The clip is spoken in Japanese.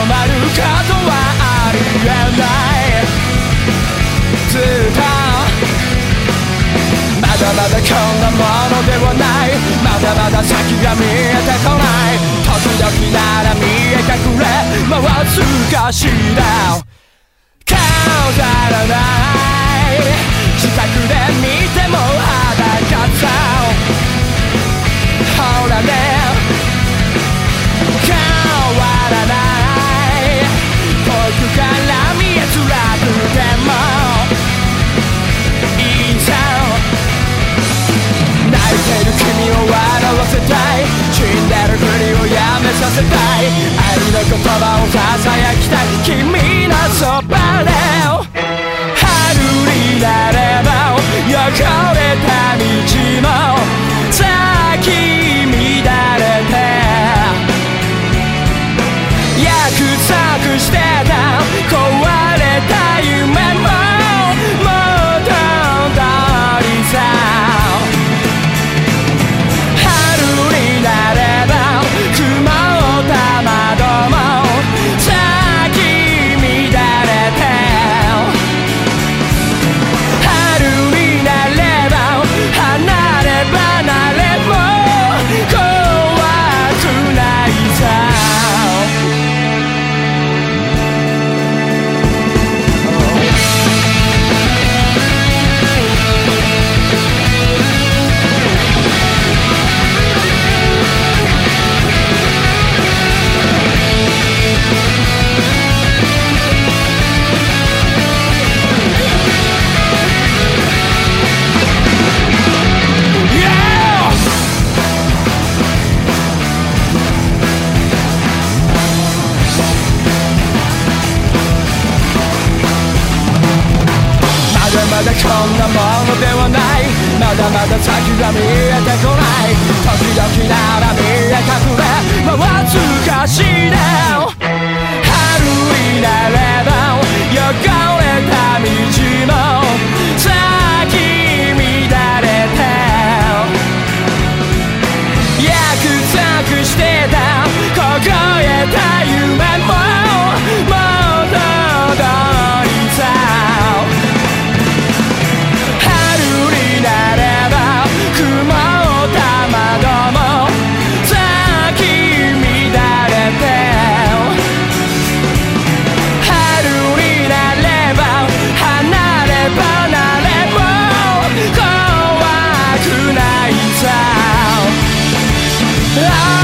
止まることはありえない。ずっとまだまだこんなものではないまだまだ先が見えてこない。時々なら見えてくれ。回すかしだ。飾らない。君のそばでそんなものではない。まだまだ先が見えてこない。時々なら見え隠れ。わずかしら春 Ah!